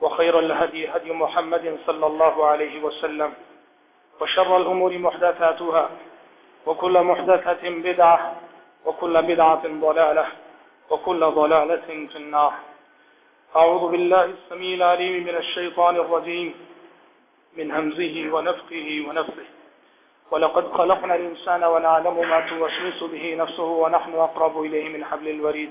وخير الهدي هدي محمد صلى الله عليه وسلم وشر الأمور محدثاتها وكل محدثة بدعة وكل بدعة ضلالة وكل ضلالة في النار. أعوذ بالله السميع العليم من الشيطان الرجيم من همزه ونفقه ونفسه. ولقد خلقنا الإنسان ونعلم ما توسوس به نفسه ونحن أقرب إليه من حبل الوريد.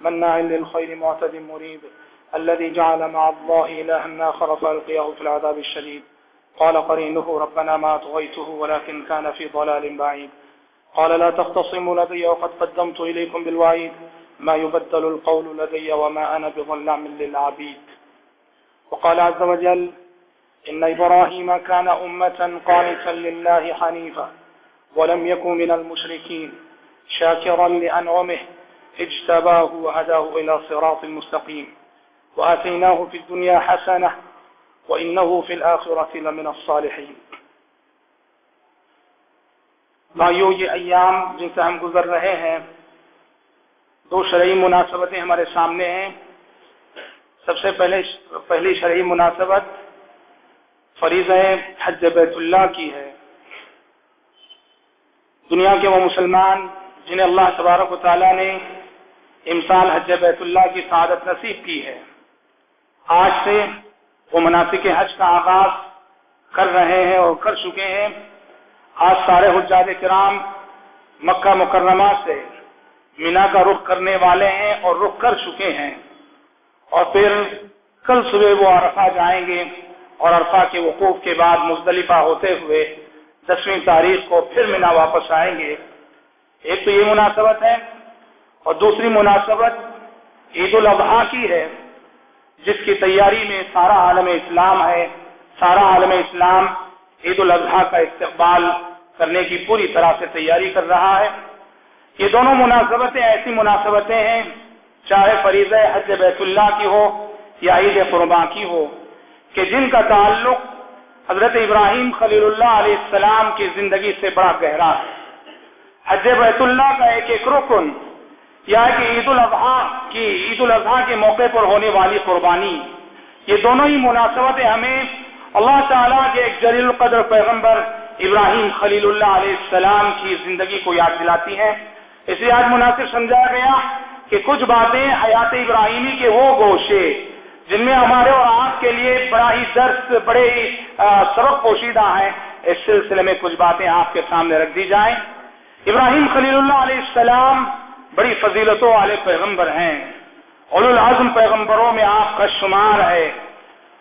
مناع للخير معتد مريد الذي جعل مع الله إلها آخر فألقياه في العذاب الشديد. قال قرينه ربنا ما أطغيته ولكن كان في ضلال بعيد. قال لا تختصموا لدي وقد قدمت إليكم بالوعيد. ما يبدل القول لدي وما أنا بظلام للعبيد. وقال عز وجل إن إبراهيم كان أمة قانتا لله حنيفا ولم يكن من المشركين. شاكرا لأنعمه اجتباه وهداه إلى صراط المستقيم وآتيناه في الدنيا حسنة وإنه في الآخرة لمن الصالحين. بھائیو، یہ ایام جن سے ہم گزر رہے ہیں، دو شرعی مناسبتیں ہمارے سامنے ہیں۔ سب سے پہلے، پہلی شرعی مناسبت فریض حج بیت اللہ کی ہے۔ دنیا کے وہ مسلمان جنہیں اللہ تبارک و تعالیٰ نے امسال حج بیت اللہ کی سعادت نصیب کی ہے۔ آج سے وہ مناسب حج کا آغاز کر رہے ہیں اور کر چکے ہیں۔ آج سارے حجاد کرام مکہ مکرمہ سے مینا کا رخ کرنے والے ہیں اور رخ کر چکے ہیں۔ اور پھر کل صبح وہ عرفہ جائیں گے اور عرفہ کے وقوف کے بعد مزدلفہ ہوتے ہوئے دسویں تاریخ کو پھر مینا واپس آئیں گے۔ ایک تو یہ مناسبت ہے اور دوسری مناسبت عید الاضحیٰ کی ہے، جس کی تیاری میں سارا عالم اسلام ہے، سارا عالم اسلام عید الاضحیٰ کا استقبال کرنے کی پوری طرح سے تیاری کر رہا ہے۔ یہ دونوں مناسبتیں ایسی مناسبتیں ہیں، چاہے فریض حج بیت اللہ کی ہو یا عید قربا کی ہو، کہ جن کا تعلق حضرت ابراہیم خلیل اللہ علیہ السلام کی زندگی سے بڑا گہرا ہے۔ حج بیت اللہ کا ایک ایک رکن یا کہ عید الاضحیٰ کی عید الاضحیٰ کے موقع پر ہونے والی قربانی۔ یہ دونوں ہی مناسبتیں ہمیں اللہ تعالیٰ کے ایک جلیل القدر پیغمبر ابراہیم خلیل اللہ علیہ السلام کی زندگی کو یاد دلاتی ہیں۔ اسے آج مناسب سمجھایا گیا کہ کچھ باتیں حیات ابراہیمی کے وہ گوشے جن میں ہمارے اور آپ کے لیے بڑا ہی درس بڑے ہی سبق پوشیدہ ہیں۔ اس سلسلے میں کچھ باتیں آپ کے سامنے رکھ دی جائیں۔ ابراہیم خلیل اللہ علیہ السلام بڑی فضیلتوں والے پیغمبر ہیں۔ اولو العظم پیغمبروں میں آپ کا شمار ہے۔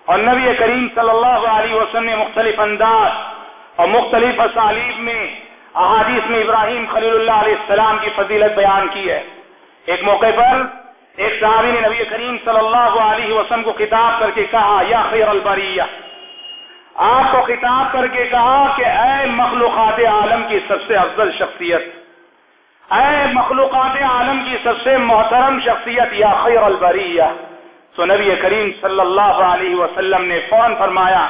اور نبی کریم صلی اللہ علیہ وسلم نے مختلف انداز اور مختلف اسالیب میں احادیث میں ابراہیم خلیل اللہ علیہ السلام کی فضیلت بیان کی ہے۔ ایک موقع پر ایک صحابی نے نبی کریم صلی اللہ علیہ وسلم کو خطاب کر کے کہا، یا خیر البریہ، آپ کو خطاب کر کے کہا کہ اے مخلوقات عالم کی سب سے افضل شخصیت اے مخلوقات عالم کی سب سے محترم شخصیت یا خیر البریہ۔ تو نبی کریم صلی اللہ علیہ وسلم نے فون فرمایا،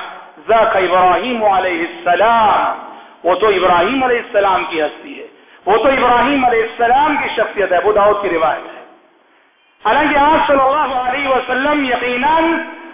ذاک ابراہیم علیہ السلام۔ وہ تو ابراہیم علیہ السلام کی ہستی ہے۔ وہ تو ابراہیم علیہ السلام کی شخصیت ہے۔ داؤد کی روایت ہے۔ حالانکہ آپ صلی اللہ علیہ وسلم یقیناً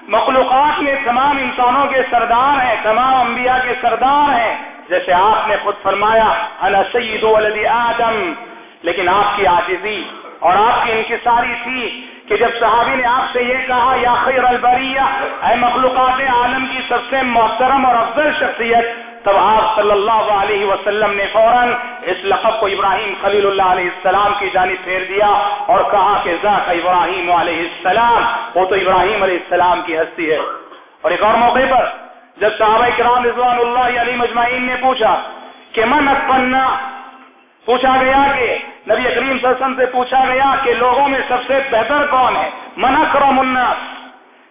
مخلوقات میں تمام انسانوں کے سردار ہیں، تمام انبیاء کے سردار ہیں۔ جیسے آپ نے خود فرمایا، انا سید ولد آدم۔ لیکن آپ کی عاجزی اور آپ کی انکساری تھی کہ جب صحابی نے آپ سے یہ کہا، یا خیر البریہ، اے مخلوقات عالم کی سب سے محترم اور افضل شخصیت، تب آپ صلی اللہ علیہ وسلم نے فوراً اس لقب کو ابراہیم خلیل اللہ علیہ السلام کی جانب پھیر دیا اور کہا کہ ذاک ابراہیم علیہ السلام، وہ تو ابراہیم علیہ السلام کی ہستی ہے۔ اور ایک اور موقع پر جب صحابہ کرام رضوان اللہ علی مجمعین نے پوچھا کہ من اکپنا پوچھا گیا کہ نبی کریم صلی اللہ علیہ وسلم سے پوچھا گیا کہ لوگوں میں سب سے بہتر کون ہے؟ من اکرم الناس۔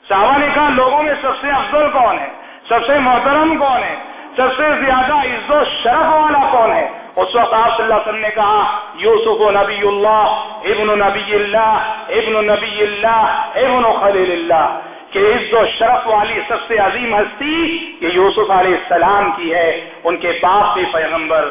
صحابہ نے کہا، لوگوں میں سب سے افضل کون ہے؟ سب سے محترم کون ہے؟ سب سے زیادہ عزت و شرف والا کون ہے؟ اس وقت آپ صلی اللہ علیہ وسلم نے کہا، یوسف و نبی اللہ، ابن نبی اللہ، ابن نبی اللہ، ابن خلیل اللہ۔ کہ عزت و شرف والی سب سے عظیم ہستی یہ یوسف علیہ السلام کی ہے، ان کے باپ بھی پیغمبر۔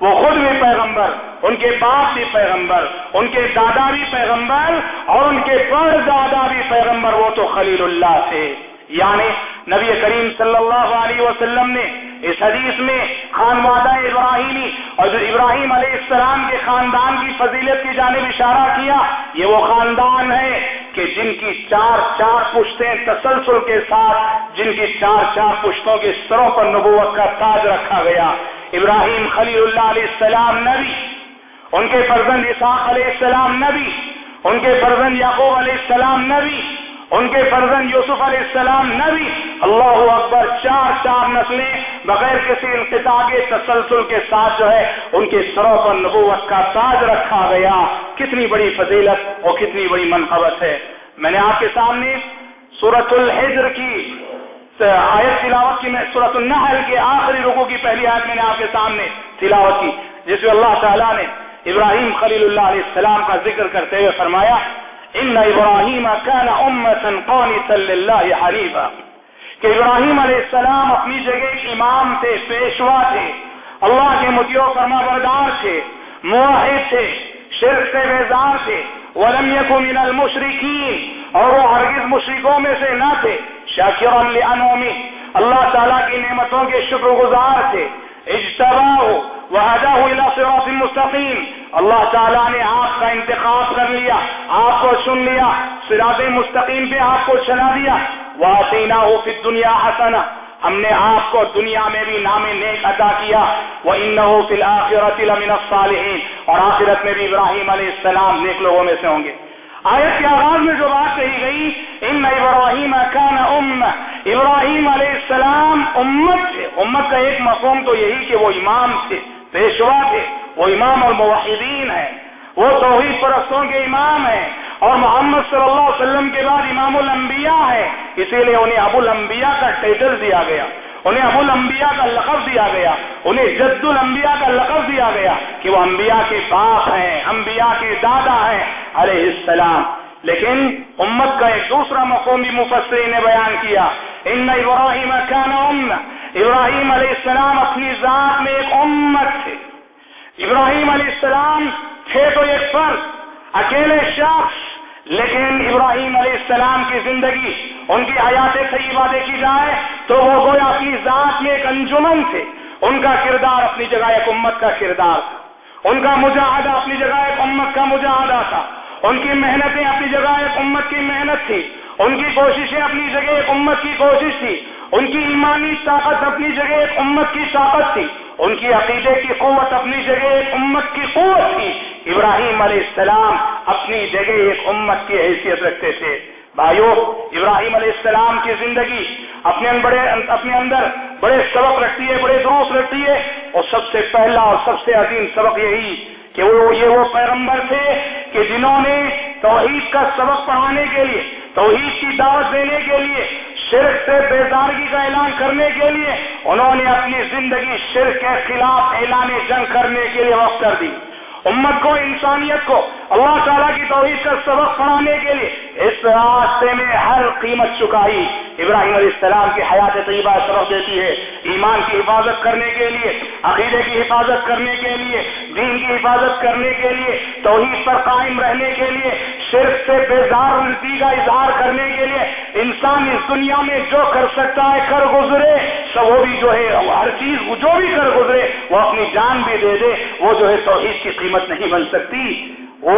وہ خود بھی پیغمبر، ان کے باپ بھی پیغمبر، ان کے دادا بھی پیغمبر اور ان کے پر دادا بھی پیغمبر، وہ تو خلیل اللہ تھے۔ یعنی نبی کریم صلی اللہ علیہ وسلم نے اس حدیث میں خانوادہ ابراہیمی اور جو ابراہیم علیہ السلام کے خاندان کی فضیلت کی جانب اشارہ کیا، یہ وہ خاندان ہے کہ جن کی چار چار پشتیں تسلسل کے ساتھ، جن کی چار چار پشتوں کے سروں پر نبوت کا تاج رکھا گیا۔ ابراہیم خلیل اللہ علیہ السلام نبی، ان کے فرزند اسحاق علیہ السلام نبی، ان کے فرزند یعقوب علیہ السلام نبی، ان کے فرزن یوسف علیہ السلام نبی۔ اللہ اکبر، چار چار نسلیں بغیر کسی انقطاع کے، تسلسل کے ساتھ جو ہے، ان کے سروں پر نبوت کا تاج رکھا گیا۔ کتنی بڑی فضیلت اور کتنی بڑی منقبت ہے۔ میں نے آپ کے سامنے سورت الحجر کی آیت تلاوت کی میں سورت النحل کے آخری رکو کی پہلی آیت میں نے آپ کے سامنے تلاوت کی، جس میں اللہ تعالیٰ نے ابراہیم خلیل اللہ علیہ السلام کا ذکر کرتے ہوئے فرمایا، ان ابراہیم كان امتا قانتا للہ حنیفا. کہ ابراہیم علیہ السلام اپنی جگہ امام تھے، پیشوا تھے، اللہ کے متیو فرما بردار تھے، موحد تھے، شرک سے بیزار تھے، ولم يكن من المشرکین، اور وہ ہرگز مشرکوں میں سے نہ تھے۔ شاکرا لانعمه اللہ تعالیٰ کی نعمتوں کے شکر گزار تھے. اجتباہ وهداه الى صراط مستقیم. اللہ تعالیٰ نے آپ کا انتخاب کر لیا، آپ کو چن لیا سراط مستقیم پہ آپ کو چلا دیا. واسینہ ہو پھر دنیا حسنا ہم نے آپ کو دنیا میں بھی نام نیک ادا کیا. وہ ان فی الآخرت لمن الصالحین اور آخرت میں بھی ابراہیم علیہ السلام نیک لوگوں میں سے ہوں گے۔ آیت کے آغاز میں جو بات کہی گئی، ان ابراہیم کان ام ابراہیم علیہ السلام امت تھے۔ امت کا ایک مفہوم تو یہی کہ وہ امام تھے، پیشوا تھے، وہ امام الموحدین ہیں۔ وہ توحید پرستوں کے امام ہیں اور محمد صلی اللہ علیہ وسلم کے بعد امام الانبیاء ہے اسی لیے انہیں ابو الانبیاء کا ٹائٹل دیا گیا۔ انہیں ابو الانبیاء کا لقب دیا گیا، انہیں جد الانبیاء کا لقب دیا گیا کہ وہ انبیاء کے باپ ہیں، انبیاء کے دادا ہیں، علیہ السلام۔ لیکن امت کا ایک دوسرا مقومی مفسرین نے بیان کیا، ان ابراہیم کان ام ابراہیم علیہ السلام اپنی ذات میں ایک امت تھے۔ ابراہیم علیہ السلام تھے تو ایک فرد، اکیلے شخص لیکن ابراہیم علیہ السلام کی زندگی، ان کی حیات طیبہ دیکھی جائے تو وہ گویا اپنی ذات میں ایک انجمن تھے۔ ان کا کردار اپنی جگہ ایک امت کا کردار تھا۔ ان کا مجاہدہ اپنی جگہ ایک امت کا مجاہدہ تھا۔ ان کی محنتیں اپنی جگہ ایک امت کی محنت تھی۔ ان کی کوششیں اپنی جگہ ایک امت کی کوشش تھی۔ ان کی ایمانی طاقت اپنی جگہ ایک امت کی طاقت تھی۔ ان کی عقیدے کی قوت اپنی جگہ ایک امت کی قوت تھی۔ ابراہیم علیہ السلام اپنی جگہ ایک امت کی حیثیت رکھتے تھے۔ بھائیو، ابراہیم علیہ السلام کی زندگی اپنے بڑے اپنے اندر بڑے سبق رکھتی ہے، بڑے دروس رکھتی ہے۔ اور سب سے پہلا اور سب سے عظیم سبق یہی کہ وہ یہ وہ پیغمبر تھے کہ جنہوں نے توحید کا سبق پڑھانے کے لیے، توحید کی دعوت دینے کے لیے شرک سے بیدارگی کا اعلان کرنے کے لیے انہوں نے اپنی زندگی شرک کے خلاف اعلان جنگ کرنے کے لیے وقف کر دی۔ امت کو، انسانیت کو اللہ تعالیٰ کی توحید کا سبق پڑھانے کے لیے اس راستے میں ہر قیمت چکائی ابراہیم علیہ السلام کی حیات طیبہ سبق دیتی ہے۔ ایمان کی حفاظت کرنے کے لیے، عقیدے کی حفاظت کرنے کے لیے، دین کی حفاظت کرنے کے لیے، توحید پر قائم رہنے کے لیے شرک سے بیزار نتی کا اظہار کرنے کے لیے انسان اس دنیا میں جو کر سکتا ہے کر گزرے۔ تو وہ بھی جو ہے، ہر چیز جو بھی کر گزرے، وہ اپنی جان بھی دے دے، وہ جو ہے توحید کی قیمت نعمت نہیں بن سکتی، وہ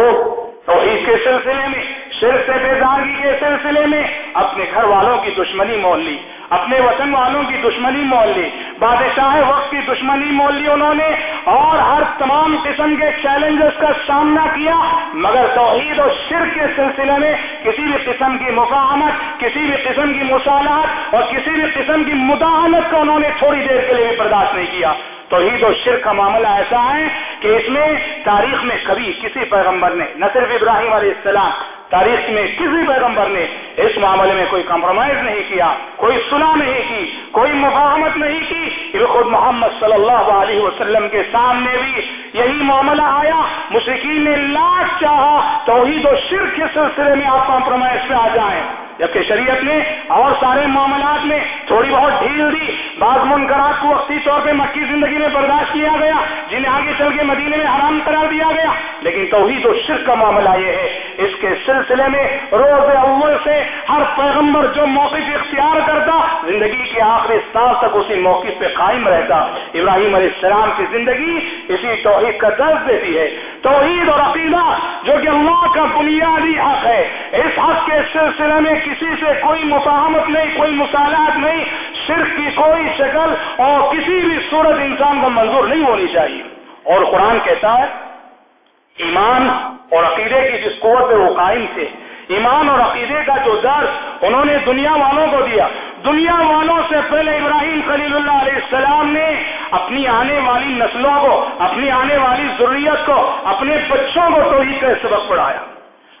توحید کے سلسلے میں، شرک سے بیدارگی کے سلسلے میں اپنے گھر والوں کی دشمنی مول لی، اپنے وطن والوں کی دشمنی مول لی، بادشاہ وقت کی دشمنی مول لی انہوں نے، اور ہر تمام قسم کے چیلنجز کا سامنا کیا، مگر توحید اور شرک کے سلسلے میں کسی بھی قسم کی مفاہمت کسی بھی قسم کی مصالحت اور کسی بھی قسم کی مداحمت کو انہوں نے تھوڑی دیر کے لیے بھی برداشت نہیں کیا۔ توحید و شرک کا معاملہ ایسا ہے کہ اس میں تاریخ میں کبھی کسی پیغمبر نے، نہ صرف ابراہیم علیہ السلام، تاریخ میں کسی پیغمبر نے اس معاملے میں کوئی کمپرومائز نہیں کیا، کوئی سنا نہیں کی، کوئی مفاہمت نہیں کی۔ یہ خود محمد صلی اللہ علیہ وسلم کے سامنے بھی یہی معاملہ آیا۔ مشرقین نے لاکھ چاہا توحید و شرک کے سلسلے میں آپ کمپرومائز پہ آ جائیں۔ جبکہ شریعت نے اور سارے معاملات میں تھوڑی بہت ڈھیل دی۔ بعض منکرات کو وقتی طور پہ مکی زندگی میں برداشت کیا گیا، جنہیں آگے چل کے مدینے میں حرام قرار دیا گیا۔ لیکن توحید و شرک کا معاملہ یہ ہے، اس کے سلسلے میں روز اول سے ہر پیغمبر جو موقف اختیار کرتا، زندگی کے آخری سال تک اسی موقف پہ قائم رہتا۔ ابراہیم علیہ السلام کی زندگی اسی توحید کا درد دیتی ہے۔ توحید اور عقیدہ، جو کہ اللہ کا بنیادی حق ہے، اس حق کے سلسلے میں کسی سے کوئی مفاہمت نہیں، کوئی مصالحات نہیں، صرف کی کوئی شکل اور کسی بھی صورت انسان کو منظور نہیں ہونی چاہیے۔ اور قرآن کہتا ہے، ایمان اور عقیدے کی جس قوت پہ وہ قائم تھے۔ ایمان اور عقیدے کا جو درس انہوں نے دنیا والوں کو دیا۔ دنیا والوں سے پہلے ابراہیم خلیل اللہ علیہ السلام نے اپنی آنے والی نسلوں کو، اپنی آنے والی ضروریت کو، اپنے بچوں کو توحید کا سبق پڑھایا۔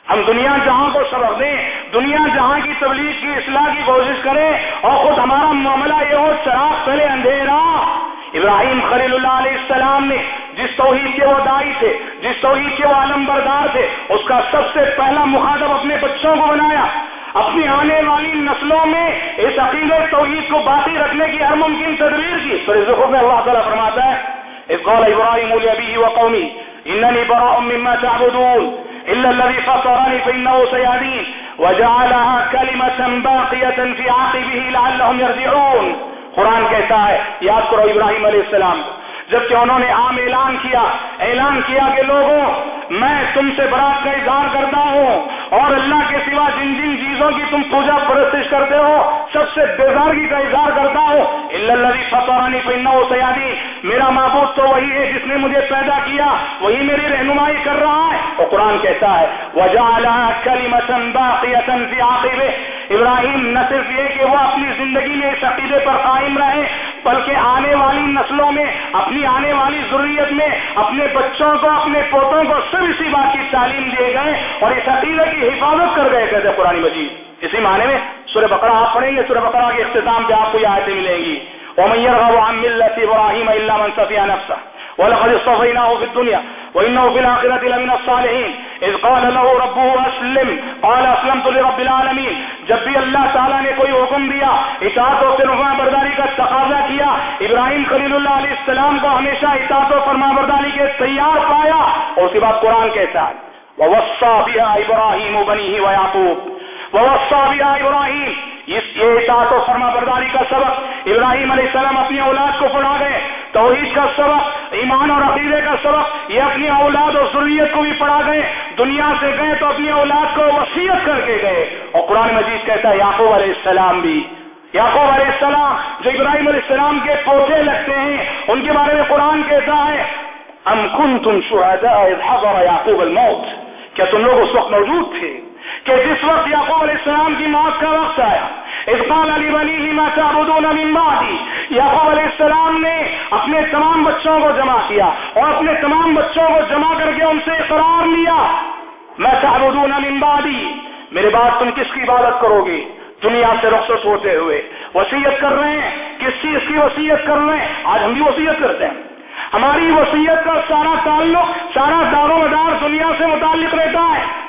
ہم دنیا جہاں کو سبق دیں، دنیا جہاں کی تبلیغ کی اصلاح کی کوشش کریں اور خود ہمارا معاملہ یہ ہو چراغ پہلے اندھیرا۔ ابراہیم خلیل اللہ علیہ السلام نے جس توحید کے وہ دائی تھے، جس توحید کے وہ عالم بردار تھے، اس کا سب سے پہلا مخاطب اپنے بچوں کو بنایا۔ اپنی آنے والی نسلوں میں اس عقید توحید کو باقی رکھنے کی ہر ممکن تدبیر کی۔ ذخر میں اللہ تعالیٰ فرماتا ہے اس قول ابراہیم البی و قومی اننی براء مما تعبدون۔ الا الذي فطرني فانه سيهدين. وجعلها كلمة باقية في عقبه لعلهم يرجعون. قرآن کہتا ہے، یاد کرو ابراہیم علیہ السلام کو جبکہ انہوں نے عام اعلان کیا اعلان کیا کہ لوگوں، میں تم سے برات کا اظہار کرتا ہوں اور اللہ کے سوا جن جن چیزوں کی تم پوجا پرستش کرتے ہو، سب سے بیزارگی کا اظہار کرتا ہوں۔ اللہ فتورانی پہننا ہو سیادی میرا معبود تو وہی ہے جس نے مجھے پیدا کیا، وہی میری رہنمائی کر رہا ہے۔ اور قرآن کہتا ہے وجہ ابراہیم، نہ صرف یہ کہ وہ اپنی زندگی میں اس عقیدے پر قائم رہے بلکہ آنے والی نسلوں میں، اپنی آنے والی ضروریت میں اپنے بچوں کو، اپنے پوتوں کو سب اسی بات کی تعلیم دیے گئے اور اس عقیدہ کی حفاظت کر گئے، کہتے قرآن مجید۔ اسی معنی میں سورہ بقرہ، آپ پڑھیں گے، سورہ بقرہ کے اختتام پہ آپ کو یہ آیتیں ملیں گی۔ ومن عن ملة إبراهيم إلا من سفي ولقد اصطفيناه في الدنيا وإنه في الآخرة لمن الصالحين. إذ قال له ربه أسلم. قال أسلمت لرب العالمين. جب بھی اللہ تعالیٰ نے کوئی حکم دیا. اطاعت و فرما برداری کا تقاضا کیا. ابراہیم خلیل اللہ علیہ السلام کو ہمیشہ اطاعت و فرما برداری کے تیار پایا. اور اس کے بعد قرآن کہتا ہے وَوَصَّى بِهَا إِبْرَاهِيمُ بَنِيهِ وَيَعْقُوبُ. وَوَصَّى بِهَا إِبْرَاهِيمُ اس یہ اطاعت و فرما برداری کا سبق، ابراہیم علیہ السلام اپنی اولاد کو پڑھا گئے، توحید کا سبق، ایمان اور عقیدے کا سبق، یہ اپنی اولاد اور ضروریت کو بھی پڑھا گئے، دنیا سے گئے تو اپنی اولاد کو وسیعت کر کے گئے۔ اور قرآن مجید کہتا ہے، یعقوب علیہ السلام بھی۔ یعقوب علیہ السلام جو ابراہیم علیہ السلام کے پوتے لگتے ہیں، ان کے بارے میں قرآن کہتا ہے، ام کنتم شہداء اذ حضر یعقوب الموت؟ کیا تم لوگ اس وقت موجود تھے؟ کہ جس وقت یعقوب علیہ السلام کی موت کا وقت آیا اسقال علی بلی ہی تعبدون من بعدی. یعقوب علیہ السلام نے اپنے تمام بچوں کو جمع کیا اور اپنے تمام بچوں کو جمع کر کے ان سے اقرار لیا. میں تعبدون من بعدی. میرے بعد تم کس کی عبادت کرو گے؟ دنیا سے رخصت ہوتے ہوئے. وسیعت کر رہے ہیں. کس چیز کی وسیعت کر رہے ہیں؟ آج ہم بھی وسیعت کرتے ہیں. ہماری وسیعت کا سارا تعلق سارا دار و مدار دنیا سے متعلق رہتا ہے.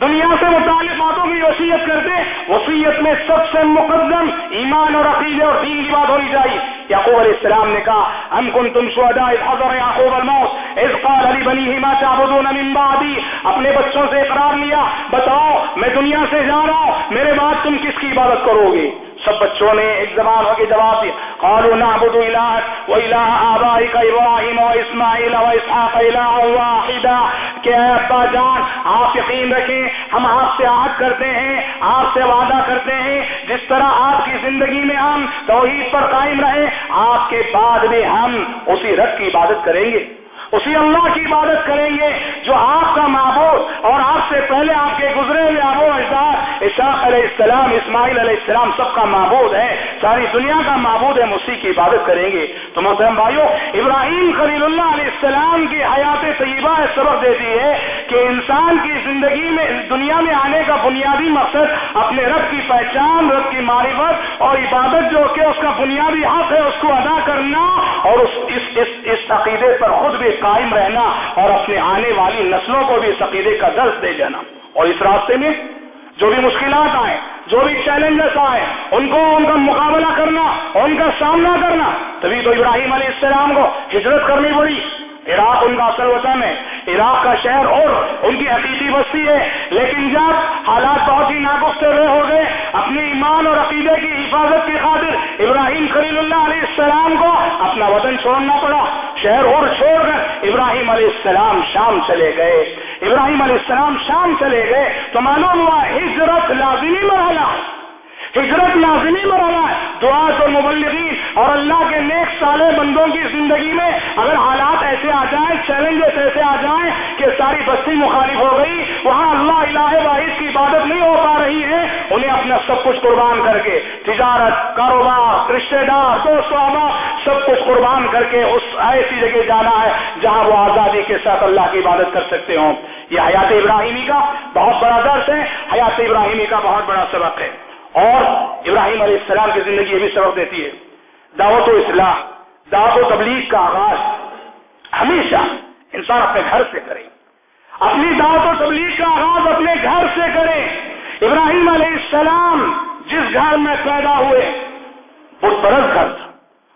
دنیا سے متعلق باتوں کی وصیت کرتے وسیعت میں سب سے مقدم ایمان اور عقیدے اور دین کی بات ہونی چاہیے یعقوب علیہ السلام نے کہا ام کن تم شہدا حضر یعقوب الموت، اذ قال علی بنی ما تعبدون من بعدی۔ اپنے بچوں سے اقرار لیا، بتاؤ، میں دنیا سے جا رہا ہوں، میرے بعد تم کس کی عبادت کرو گے؟ سب بچوں نے ایک زبان ہو کے جواب دیا قالوا نعبد الهك واله ابائك ابراهيم واسماعيل واسحاق اله واحدا کہ اے ابا جان، آپ یقین رکھیں، ہم آپ سے عہد کرتے ہیں، آپ سے وعدہ کرتے ہیں۔ جس طرح آپ کی زندگی میں ہم توحید پر قائم رہے آپ کے بعد بھی ہم اسی رب کی عبادت کریں گے۔ اسی اللہ کی عبادت کریں گے جو آپ کا معبود اور آپ سے پہلے آپ کے گزرے ہوئے آبو اجداد اشاق علیہ السلام اسماعیل علیہ السلام سب کا معبود ہے ساری دنیا کا معبود ہے اسی کی عبادت کریں گے۔ تو محترم بھائیوں ابراہیم خلیل اللہ علیہ السلام کی حیات طیبہ سبق دیتی ہے کہ انسان کی زندگی میں دنیا میں آنے کا بنیادی مقصد اپنے رب کی پہچان رب کی معرفت اور عبادت جو کہ اس کا بنیادی حق ہے اس کو ادا کرنا اور اس اس, اس, اس عقیدے پر خود بھی قائم رہنا اور اپنے آنے والی نسلوں کو بھی اس عقیدے کا درس دے جانا اور اس راستے میں جو بھی مشکلات آئیں، جو بھی چیلنجز آئے ان کو ان کا مقابلہ کرنا، ان کا سامنا کرنا، تبھی تو ابراہیم علیہ السلام کو ہجرت کرنی پڑی۔ عراق ان کا اصل وطن ہے۔ عراق کا شہر اور ان کی حقیقی بستی ہے۔ لیکن جب حالات بہت ہی ناگفتے ہوئے ہو گئے، اپنی ایمان اور عقیدے کی حفاظت کی خاطر ابراہیم خلیل اللہ علیہ السلام کو اپنا وطن چھوڑنا پڑا۔ شہر اور چھوڑ کر ابراہیم علیہ السلام شام چلے گئے۔ ابراہیم علیہ السلام شام چلے گئے تو معلوم ہوا، ہجرت لازمی مرحلہ۔ ہجرت لازمی مرحلہ ہے۔ دعات اور مبلغین اور اللہ کے نیک سالے بندوں کی زندگی میں اگر حالات ایسے آ جائیں چیلنجز ایسے آ جائیں کہ ساری بستی مخالف ہو گئی، وہاں اللہ الہ واحد کی عبادت نہیں ہو پا رہی ہے، انہیں اپنا سب کچھ قربان کر کے تجارت، کاروبار رشتے دار، دوست سب کچھ قربان کر کے اس ایسی جگہ جانا ہے جہاں وہ آزادی کے ساتھ اللہ کی عبادت کر سکتے ہوں۔ یہ حیات ابراہیمی کا بہت بڑا درس ہے۔ حیات ابراہیمی کا بہت بڑا سبق ہے۔ اور ابراہیم علیہ السلام کی زندگی یہ بھی سبق دیتی ہے۔ دعوت و اصلاح، دعوت و تبلیغ کا آغاز ہمیشہ انسان اپنے گھر سے کرے۔ اپنی دعوت و تبلیغ کا آغاز اپنے گھر سے کرے۔ ابراہیم علیہ السلام جس گھر میں پیدا ہوئے، بت پرست گھر تھا۔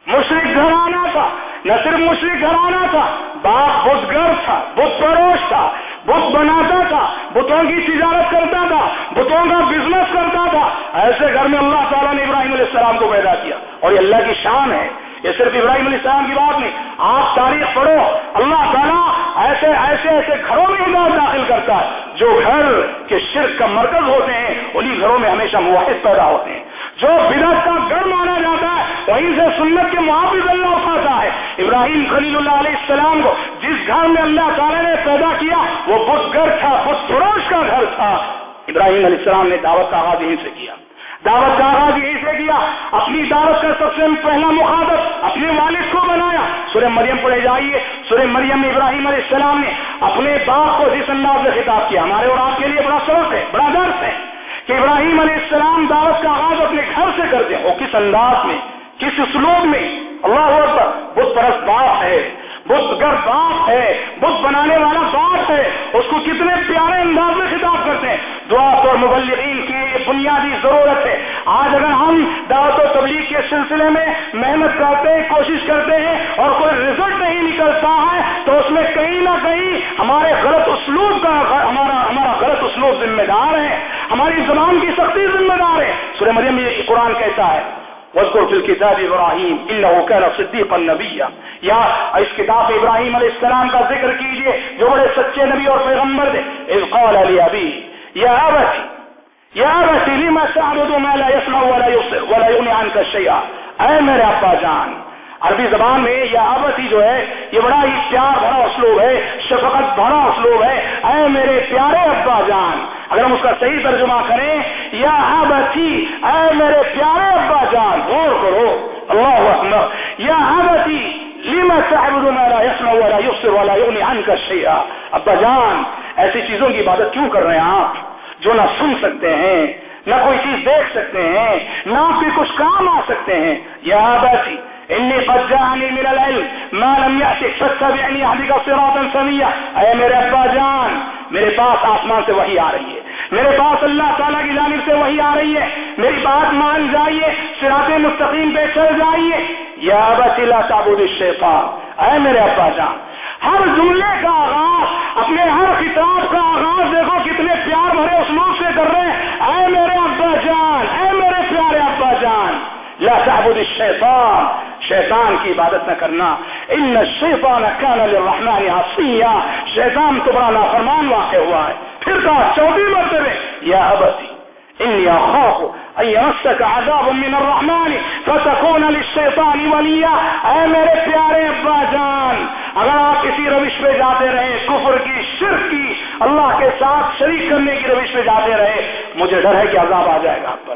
مشرق گھرانہ تھا، نہ صرف مشرق گھرانہ تھا، باپ بت گھر تھا، بت پروش تھا۔ بت بناتا تھا، بتوں کی تجارت کرتا تھا، بتوں کا بزنس کرتا تھا۔ ایسے گھر میں اللہ تعالیٰ نے ابراہیم علیہ السلام کو پیدا کیا۔ اور یہ اللہ کی شان ہے۔ یہ صرف ابراہیم علیہ السلام کی بات نہیں، آپ تاریخ پڑھو۔ اللہ تعالیٰ ایسے ایسے ایسے گھروں میں ہدایت داخل کرتا ہے۔ جو گھر کے شرک کا مرکز ہوتے ہیں انہیں گھروں میں ہمیشہ مواحد پیدا ہوتے ہیں۔ جو بدت کا گھر مانا جاتا ہے، وہیں سے سنت کے محافظ اللہ اٹھاتا ہے۔ ابراہیم خلیل اللہ علیہ السلام کو جس گھر میں اللہ تعالیٰ نے پیدا کیا، وہ بت گھر تھا بت فروش کا گھر تھا۔ ابراہیم علیہ السلام نے دعوت کا آغاز یہیں سے کیا۔ دعوت کا آغاز یہیں سے کیا۔ اپنی دعوت کا سب سے پہلا مخاطب اپنے والد کو بنایا۔ سورہ مریم پڑھے جائیے۔ سورہ مریم میں ابراہیم علیہ السلام نے اپنے باپ کو جس انداز سے خطاب کیا، ہمارے اور آپ کے لیے بڑا سبق ہے، بڑا درد ہے کہ ابراہیم علیہ السلام دعوت کا آغاز اپنے گھر سے کرتے ہیں۔ وہ کس انداز میں، کس اسلوب میں؟ اللہ اکبر، بت پرست باپ ہے۔ گر باپ ہے، بت بنانے والا باپ ہے۔ اس کو کتنے پیارے انداز میں خطاب کرتے ہیں۔ دعا اور مبلغین کی یہ بنیادی ضرورت ہے۔ آج اگر ہم دعوت و تبلیغ کے سلسلے میں محنت کرتے ہیں، کوشش کرتے ہیں اور کوئی رزلٹ نہیں نکلتا ہے، تو اس میں کہیں نہ کہیں ہمارے غلط اسلوب کا ہمارا ہمارا غلط اسلوب ذمہ دار ہے۔ ہماری زبان کی سختی ذمہ دار ہے۔ سورہ مریم یہ قرآن کہتا ہے وزقر فی الكتاب ابراہیم انہو کان صدیقا نبیا یا اس کتاب ابراہیم علیہ السلام کا ذکر کیجیے، جو بڑے سچے نبی اور پیغمبر تھے. اذ قال علی ابی، یا ابتی یا ابتی لما تعبد ما لا يسمع ولا يبصر ولا يغني عنك شيئا؟ اے میرے ابا جان، عربی زبان میں یا ابتی جو ہے، یہ بڑا ہی پیار بھرا اسلوب ہے، شفقت بھرا اسلوب ہے. اے میرے پیارے ابا جان اگر ہم اس کا صحیح ترجمہ کریں، یا ابتی اے میرے پیارے ابا جان، غور کرو، اللہ اکبر، یا ابتی لما تعبد ما لا يسمع ولا يبصر ولا يغني عنك شيئا ابا جان، ایسی چیزوں کی عبادت کیوں کر رہے ہیں آپ؟ جو نہ سن سکتے ہیں، نہ کوئی چیز دیکھ سکتے ہیں، نہ پھر کچھ کام آ سکتے ہیں۔ یا ابتی انی قد جاءنی من العلم ما لم يأتك فاتبعنی اهدک صراطا سویا اے میرے ابا جان، میرے پاس آسمان سے وہی آ رہی ہے. میرے پاس اللہ تعالیٰ کی جانب سے وہی آ رہی ہے. میری بات مان جائیے سراط مستقیم پہ چل جائیے. یا بچلا تعبد الشیطان. اے میرے ابا جان، ہر جملے کا آغاز، اپنے ہر خطاب کا آغاز دیکھو کتنے پیار بھرے اسلوب سے کر رہے ہیں. اے میرے ابا جان، اے میرے پیارے ابا جان، لا تعبد الشیطان. شیطان کی عبادت نہ کرنا۔ ان الشیطان کان للرحمن عصیا۔ شیطان تو بڑا نافرمان واقع ہوا ہے۔ پھر کہا چوتھی مرتبہ۔ یا ابتی، انی اخاف ان یمسک عذاب من الرحمن فتکون للشیطان ولیا۔ اے میرے پیارے ابا جان اگر آپ کسی روش پہ جاتے رہے کفر کی، شرک کی، اللہ کے ساتھ شریک کرنے کی روش پہ جاتے رہے مجھے ڈر ہے کہ عذاب آ جائے گا آپ پر۔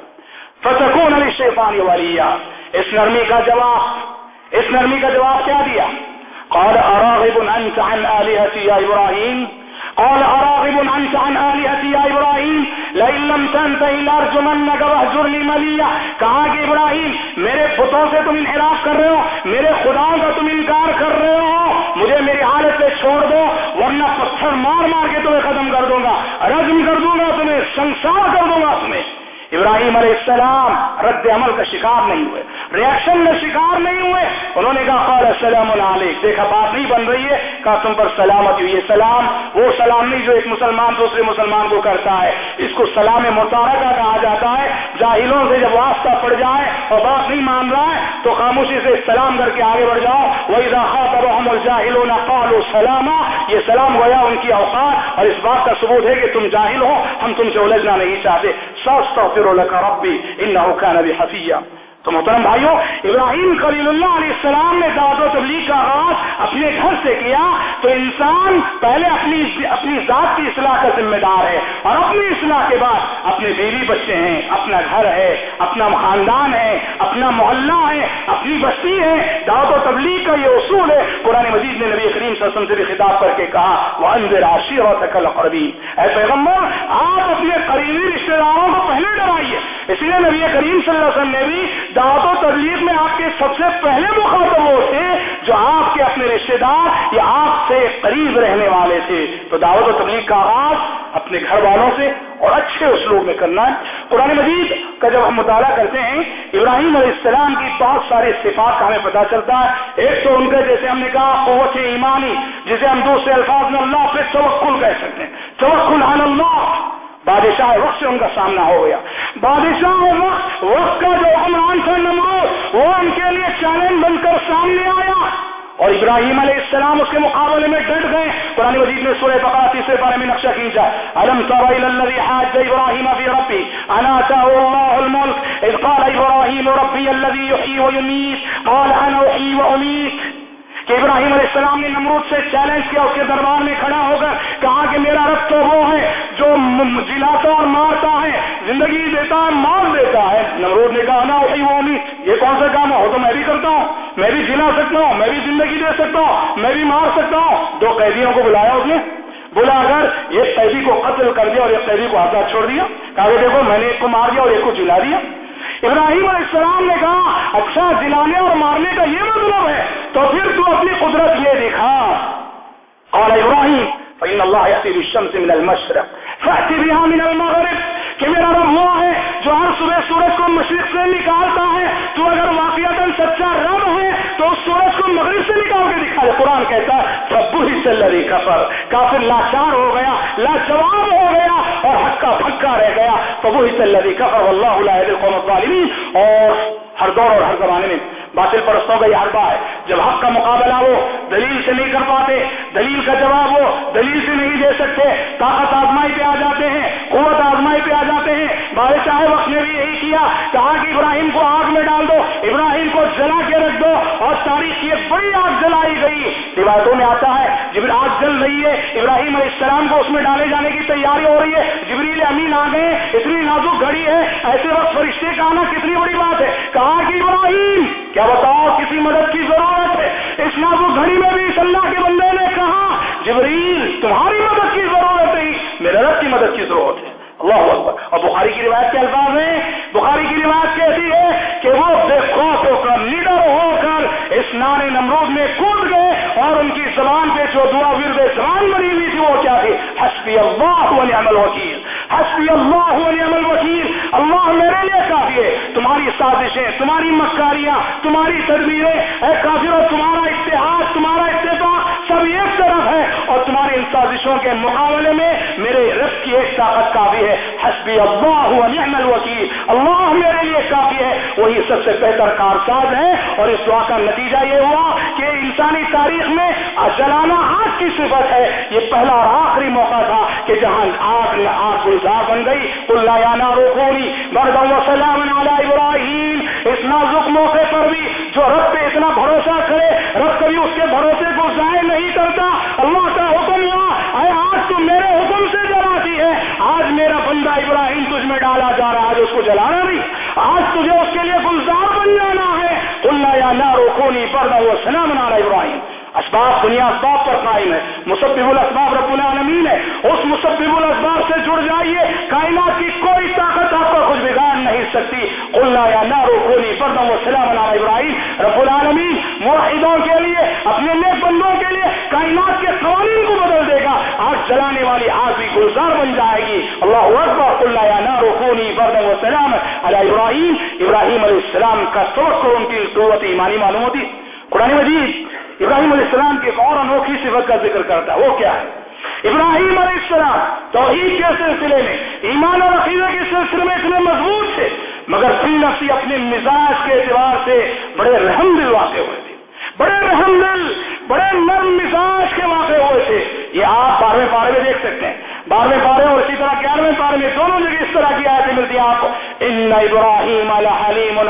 فتکون للشیطان ولیا اس نرمی کا جواب، اس نرمی کا جواب کیا دیا؟ قال اراغب انت عن الهتي يا ابراهيم قال اراغب انت عن الهتي يا ابراهيم لئن لم تنتهي لارجمنك واهجرني مليا. کہا کہ ابراہیم میرے بتوں سے تم انحراف کر رہے ہو، میرے خداؤں کا تم انکار کر رہے ہو، مجھے میری حالت سے چھوڑ دو، ورنہ پتھر مار مار کے تمہیں ختم کر دوں گا، رجم کر دوں گا تمہیں، سنسار کر دوں گا تمہیں۔ ابراہیم علیہ السلام رد عمل کا شکار نہیں ہوئے۔ ریئیکشن میں شکار نہیں ہوئے۔ انہوں نے کہا، قال السلام علیک۔ دیکھا، بات نہیں بن رہی ہے۔ کہا، تم پر سلامت ہوئی ہے۔ سلام، وہ سلام نہیں جو ایک مسلمان دوسرے مسلمان کو کرتا ہے۔ اس کو سلام متارکہ کہا جاتا ہے۔ جاہلوں سے جب واسطہ پڑ جائے اور بات نہیں مان رہا ہے، تو خاموشی سے سلام کر کے آگے بڑھ جاؤ۔ وہی راحت الجاہلون قالوا سلاما۔ یہ سلام گویا ان کی اوقات۔ اور اس بات کا ثبوت ہے کہ تم جاہل ہو۔ ہم تم سے الجھنا نہیں چاہتے۔ سو لك ربي انه كان بي حفيا تو محترم بھائیوں ابراہیم خلیل اللہ علیہ السلام نے دعوت و تبلیغ کا آغاز اپنے گھر سے کیا تو انسان پہلے اپنی اپنی ذات کی اصلاح کا ذمہ دار ہے اور اپنی اصلاح کے بعد اپنے بیوی بچے ہیں، اپنا گھر ہے، اپنا خاندان ہے، اپنا محلہ ہے، اپنی بستی ہے۔ دعوت و تبلیغ کا یہ اصول ہے۔ قرآن مجید نے نبی کریم صلی اللہ علیہ وسلم سے بھی خطاب کر کے کہا وہ اندر عاشر اور تکل قربی اے پیغمبر، آپ اپنے قریبی رشتے داروں کو پہلے ڈرائیے۔ اس لیے نبی کریم صلی اللہ علیہ وسلم نے بھی دعوت و تبلیغ میں آپ کے سب سے پہلے مخاطب وہ تھے جو آپ کے اپنے رشتے دار یا آپ سے قریب رہنے والے تھے۔ تو دعوت و تبلیغ کا آغاز اپنے گھر والوں سے اور اچھے اسلوب میں کرنا ہے۔ قرآن مجید کا جب ہم مطالعہ کرتے ہیں، ابراہیم علیہ السلام کی بہت سارے صفات کا ہمیں پتہ چلتا ہے۔ ایک تو ان کا جیسے ہم نے کہا، قوت ایمانی، جسے ہم دوسرے الفاظ میں اللہ پہ توکل کہہ سکتے ہیں۔ توکل علی اللہ بادشاہ وقت سے ان کا سامنا ہو گیا۔ بادشاہ وقت وقت کا جو حکمران تھا نمرود وہ ان کے لیے چیلنج بن کر سامنے آیا۔ اور ابراہیم علیہ السلام اس کے مقابلے میں ڈٹ گئے۔ قرآن مجید میں سورہ بقرہ تیسرے بارے میں نقشہ کھینچا الم تر الى الذي حاج ابراهيم في ربي انا اتاه الله الملك اذ قال ابراهيم ربي الذي يحيي ويميت قال انا احيي واميت کہ ابراہیم علیہ السلام نے نمرود سے چیلنج کیا، اس کے دربار میں کھڑا ہو کر کہا کہ میرا رب تو وہ ہے جو جلاتا اور مارتا ہے، زندگی دیتا ہے مار دیتا ہے۔ نمرود نے کہا نا وہی وہ نہیں، یہ کون سا کام ہو تو میں بھی کرتا ہوں، میں بھی جلا سکتا ہوں، میں بھی زندگی دے سکتا ہوں، میں بھی مار سکتا ہوں۔ دو قیدیوں کو بلایا اس نے۔ بلا کر ایک قیدی کو قتل کر دیا اور ایک قیدی کو آزاد چھوڑ دیا، کہا کہ دیکھو، میں نے ایک کو مار دیا اور ایک کو جلا دیا۔ ابراہیم علیہ السلام نے کہا اچھا جلانے اور مارنے کا یہ مطلب ہے، تو پھر تو اپنی قدرت یہ دکھا۔ قال ابراہیم، فإن الله يأتي بالشمس من المشرق۔ فأتي بها من المغرب، کہ میرا رب وہ ہے جو ہر صبح سورج کو مشرق سے نکالتا ہے۔ تو اگر واقعات سچا رب ہے، تو اس سورج کو مغرب سے نکال کے دکھا۔ دے قرآن کہتا ہے ربو ہی چل رہی کفر۔ کافر لاچار ہو گیا، لاجواب ہو گیا۔ اور ہکا پھکا رہ گیا۔ تو وہی چل اللہ کفر اللہ قوم الظالمین۔ اور ہر دور اور ہر زمانے میں باطل پرستوں کا یہ حربہ ہے۔ جب حق کا مقابلہ ہو، دلیل سے نہیں کر پاتے، دلیل کا جواب ہو، دلیل سے نہیں دے سکتے، طاقت آزمائی پہ آ جاتے ہیں، قوت آزمائی پہ آ جاتے ہیں۔ بادشاہ وقت نے بھی یہی کیا کہا کہ ابراہیم کو آگ میں ڈال دو، ابراہیم کو جلا کے رکھ دو اور تاریخ کی ایک بڑی آگ جلائی گئی۔ روایتوں میں آتا ہے جب آگ جل رہی ہے، ابراہیم علیہ السلام کو اس میں ڈالے جانے کی تیاری ہو رہی ہے، جبریل امین آ گئے، اتنی نازک گھڑی ہے، ایسے وقت فرشتے کا آنا کتنی بڑی بات ہے کہا کہ ابراہیم؟ کیا بتاؤ، کسی مدد کی ضرورت ہے؟ اس نازک گھڑی میں بھی اس اللہ کے بندے نے کہا، جبریل، تمہاری مدد کی ضرورت ہے میرے رب کی مدد کی ضرورت ہے۔ اللہ اکبر۔ اور بخاری کی روایت کے الفاظ ہیں، بخاری کی روایت کیسی ہے کہ وہ بے خوف ہو کر نڈر ہو کر اس نان نمرود میں کود گئے اور ان کی زبان پہ جو دعا ورد زبان بنی ہوئی تھی، وہ کیا تھی؟ حسبی اللہ نعم الوکیل۔ حسبی اللہ نعم الوکیل. اللہ میرے لیے کافی ہے. تمہاری سازشیں، تمہاری مکاریاں، تمہاری تدبیریں. اے کافی تمہارا اتحاد، تمہارا اتفاق سب ایک طرف ہے اور تمہاری ان سازشوں کے مقابلے میں میرے رب کی ایک طاقت کافی ہے۔ حسبی اللہ نعم الوکیل اللہ میرے لیے کافی ہے۔ وہی سب سے بہتر کارساز ہے۔ اور اس دعا کا نتیجہ یہ ہوا کہ انسانی تاریخ میں جلانا آگ کی صفت ہے۔ یہ پہلا اور آخری موقع تھا کہ جہاں آگ نے آگ گلزار بن گئی۔ اللہ یا روکونی بردم و سلام علی ابراہیم۔ اس نازک موقع پر بھی جو رب پہ اتنا بھروسہ کرے، رب کبھی اس کے بھروسے کو ضائع نہیں کرتا۔ اللہ کا حکم ہوا اے آج تو میرے حکم سے جلاتی ہے، آج میرا بندہ ابراہیم تجھ میں ڈالا جا رہا ہے اس کو جلانا نہیں۔ آج تجھے اس کے لیے گلزار بن جانا ہے۔ اللہ یا نہ روکونی پردہ وہ سلام ابراہیم۔ اسباب دنیا اسباب پر قائم ہے۔ مصبب الاسباب رب العالمین ہے۔ اس مصبب الاسباب سے جڑ جائیے، کائنات کی کوئی طاقت آپ کا کچھ بگاڑ نہیں سکتی۔ اللہ یا نہ روکونی پردم و ابراہیم، رب العالمین معاہدوں کے لیے، اپنے نیک بندوں کے لیے کائنات کے قوانین کو بدل دے گا۔ آگ جلانے والی آگ بھی گلزار بن جائے گی۔ اللہ اکبر اللہ یا نہ روکونی پردم و سلام علیہ ابراہیم۔ ابراہیم علیہ السلام کا سبق کو ان کی قوت، ایمانی معلوم ہوتی قرآن مجید، ابراہیم علیہ السلام کی ایک اور انوکھی صفت کا ذکر کرتا۔ ہے وہ کیا ہے؟ ابراہیم علیہ السلام توحید کے سلسلے میں، ایمان اور عقیدے کے سلسلے میں اتنے مضبوط تھے۔ مگر فی نفسی اپنے مزاج کے اعتبار سے بڑے رحم دل واقع ہوئے تھے۔ بڑے رحم دل، بڑے نرم مزاج کے واقع ہوئے تھے۔ یہ آپ بارہویں پارے میں دیکھ سکتے ہیں۔ بارہویں پارے اور اسی طرح گیارہویں پارے میں دونوں جگہ اس طرح کی آیتیں ملتی ہیں۔ آپ کو ان ابراہیم حلیم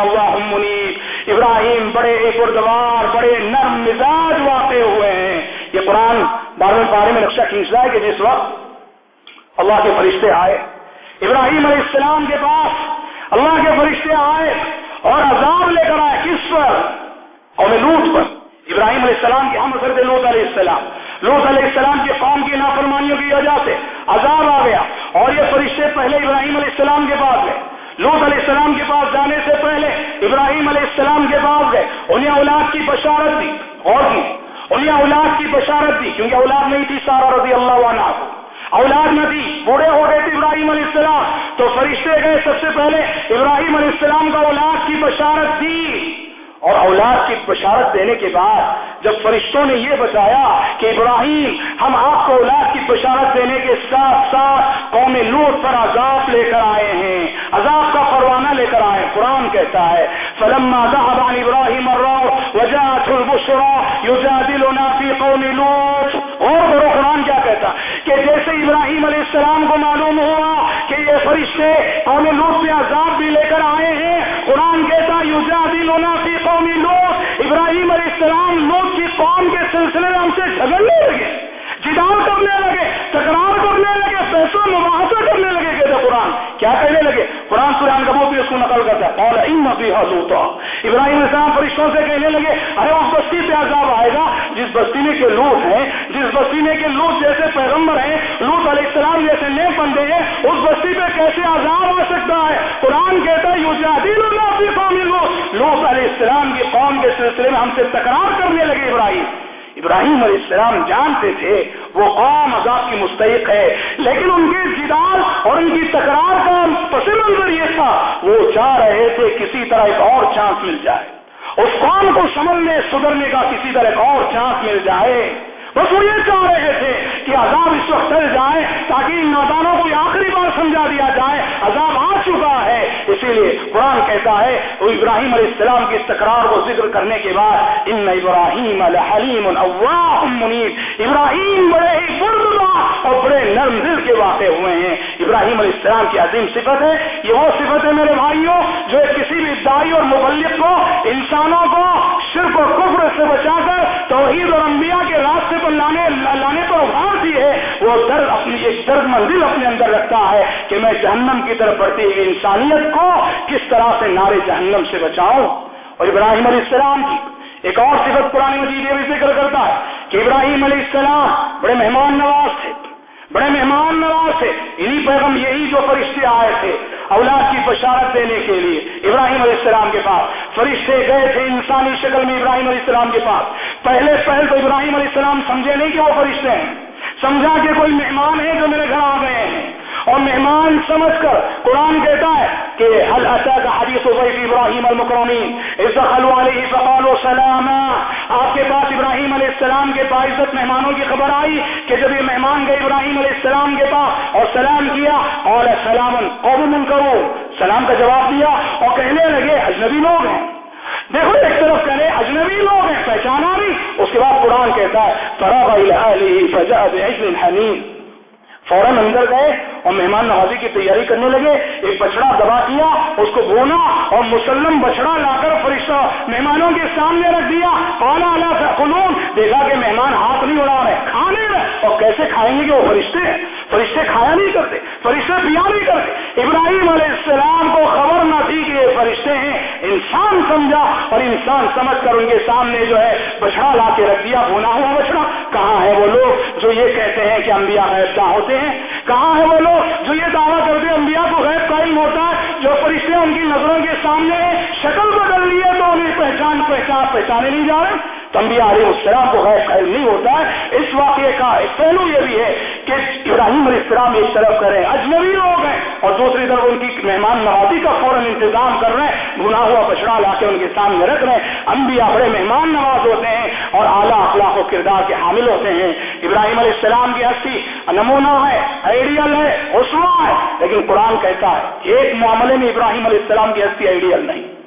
منیب۔ ابراہیم بڑے بردوار بڑے نرم مزاج واقع ہوئے ہیں۔ یہ قرآن بارہویں پارے میں نقشہ کھینچ رہا ہے کہ جس وقت اللہ کے فرشتے آئے، ابراہیم علیہ السلام کے پاس اللہ کے فرشتے آئے اور عذاب لے کر آئے کس پر؟ اور لوٹ پر۔ ابراہیم علیہ السلام کی ہم حضرت لوت علیہ السلام۔ لوت علیہ السلام کی قوم کی نافرمانیوں کی وجہ سے عذاب آ گیا اور یہ فرشتے پہلے ابراہیم علیہ السلام کے پاس گئے۔ لوت علیہ السلام کے پاس جانے سے پہلے ابراہیم علیہ السلام کے پاس گئے۔ انہیں اولاد کی بشارت دی اور کی۔ انہیں اولاد کی بشارت دی، کیونکہ اولاد نہیں تھی سارا رضی اللہ عنہ۔ اولاد نہ تھی بوڑھے ہو گئے تھے ابراہیم علیہ السلام۔ تو فرشتے گئے سب سے پہلے، ابراہیم علیہ السلام کا اولاد کی بشارت دی۔ اور اولاد کی بشارت دینے کے بعد جب فرشتوں نے یہ بتایا کہ ابراہیم، ہم آپ کو اولاد کی بشارت دینے کے ساتھ ساتھ قوم لوٹ پر عذاب لے کر آئے ہیں۔ عذاب کا پروانہ لے کر آئے قرآن کہتا ہے، فلما ذهب عن ابراہیم الروح وجاءت البشرى يجادلنا في قوم لوط۔ اور برو قرآن کہ ابراہیم علیہ السلام کو معلوم ہوا کہ یہ فرشتے قوم لوگ سے عذاب بھی لے کر آئے ہیں۔ قرآن کہتا ہونا في قومی لوگ ابراہیم علیہ السلام لوگ کی قوم کے سلسلے میں ہم سے جھگڑنے لگے۔ جدال کرنے لگے، تکرار کرنے لگے پیسوں مباحثہ کرنے لگے کہتے قرآن کیا کہنے لگے؟ قرآن سرحان کا بھی اس کو نقل کرتا ہے۔ اور ان نفیحہ لوتا ابراہیم السلام فرشتوں سے کہنے لگے، ارے اس بستی پہ عذاب آئے گا، جس بستی میں کے لوٹ ہیں جس بستی میں کے لوٹ جیسے پیغمبر ہیں، لوت علیہ السلام جیسے نیک بندے ہیں، اس بستی پہ کیسے عذاب آ سکتا ہے؟ قرآن کہتا ہے یو جادل اللہ کی قوم لوت علیہ السلام کی قوم کے سلسلے میں ہم سے تکرار کرنے لگے ابراہیم۔ ابراہیم علیہ السلام جانتے تھے، وہ قوم عذاب کی مستحق ہے۔ لیکن ان کے جدال اور ان کی تکرار کا پس منظر یہ تھا، وہ چاہ رہے تھے کسی طرح ایک اور چانس مل جائے۔ اس قوم کو سمجھنے سدھرنے کا کسی طرح ایک اور چانس مل جائے۔ بس وہ یہ چاہ رہے تھے کہ عذاب اس وقت ٹل جائے تاکہ ان نادانوں کو آخری بار سمجھا دیا جائے، عذاب آ چکا ہے۔ اسی لیے قرآن کہتا ہے وہ ابراہیم علیہ السلام، کی تکرار کو ذکر کرنے کے بعد، ان ابراہیم الحلیم منیب. ابراہیم بڑے ہی اور بڑے نرم دل کے واقع ہوئے ہیں۔ ابراہیم علیہ السلام کی عظیم صفت ہے۔ یہ وہ صفت ہے میرے بھائیوں، جو کسی بھی دائی اور مبلک کو، انسانوں کو صرف اور کفر سے بچا کر توحید اور انبیاء کے راستے پر لانے لانے وہ درد اپنی ایک درد منزل اپنے اندر رکھتا ہے کہ میں جہنم کی طرف بڑھتی ہوئی انسانیت کو کس طرح سے نارے جہنم سے بچاؤں؟ اور ابراہیم علیہ السلام کی ایک اور صفت پرانی مجید یہ بھی ذکر کرتا ہے کہ ابراہیم علیہ السلام بڑے مہمان نواز تھے، بڑے مہمان نواز تھے۔ انہی پیغم یہی جو فرشتے آئے تھے اولاد کی بشارت دینے کے لیے ابراہیم علیہ السلام کے پاس۔ فرشتے گئے تھے انسانی شکل میں ابراہیم علیہ السلام کے پاس۔ پہلے پہل تو ابراہیم علیہ السلام سمجھے نہیں کہ وہ فرشتے ہیں۔ سمجھا کہ کوئی مہمان ہے جو میرے گھر آ گئے ہیں۔ اور مہمان سمجھ کر قرآن کہتا ہے کہ حل کا حدیث ابراہیم المکرمین علیہ فقال و سلام آپ کے پاس ابراہیم علیہ السلام کے باعزت مہمانوں کی خبر آئی کہ جب یہ مہمان گئے ابراہیم علیہ السلام کے پاس اور سلام کیا اور سلام قوم کرو سلام کا جواب دیا اور کہنے لگے، اجنبی لوگ ہیں۔ دیکھو، ایک طرف کہنے اجنبی لوگ ہیں، پہچانا بھی۔ اس کے بعد قرآن کہتا ہے فرا بھائی فوراً اندر گئے اور مہمان نوازی کی تیاری کرنے لگے۔ ایک بچڑا دبا کیا، اس کو بونا اور مسلم بچڑا لا کر فرشتہ مہمانوں کے سامنے رکھ دیا۔ پالا اللہ فنون دیکھا کہ مہمان ہاتھ نہیں اڑا رہے، کھانے میں۔ اور کیسے کھائیں گے کہ وہ فرشتے؟ ہیں فرشتے کھایا نہیں کرتے، فرشتے پیا نہیں کرتے۔ ابراہیم علیہ السلام کو خبر نہ تھی کہ یہ فرشتے ہیں۔ انسان سمجھا اور انسان سمجھ کر ان کے سامنے جو ہے بچڑا لا کے رکھ دیا، بھونا ہوا بچڑا کہاں ہے وہ لوگ جو یہ کہتے ہیں کہ انبیاء غیب ہوتے ہیں؟ کہاں ہے وہ لوگ جو یہ دعویٰ کرتے ہیں انبیاء کو غیب قائم ہوتا ہے، جو فرشتے ان کی نظروں کے سامنے شکل بدل لیے تو انہیں پہچان پہچان پہچانے نہیں جا رہے؟ تمبیا علیہ السلام کو غیر خیر نہیں ہوتا ہے۔ اس واقعے کا ایک پہلو یہ بھی ہے کہ ابراہیم علیہ السلام ایک طرف کریں اجنبی لوگ ہیں اور دوسری طرف ان کی مہمان نوازی کا فوراً انتظام کر رہے ہیں۔ گنا ہوا بچڑا لا کے ان کے سامنے رکھ رہے ہیں۔ انبیاء بڑے مہمان نواز ہوتے ہیں اور اعلیٰ اخلاق و کردار کے حامل ہوتے ہیں۔ ابراہیم علیہ السلام کی ہستی نمونہ ہے، آئیڈیل ہے اسوا ہے۔ لیکن قرآن کہتا ہے، ایک معاملے میں ابراہیم علیہ السلام کی ہستی آئیڈیل نہیں۔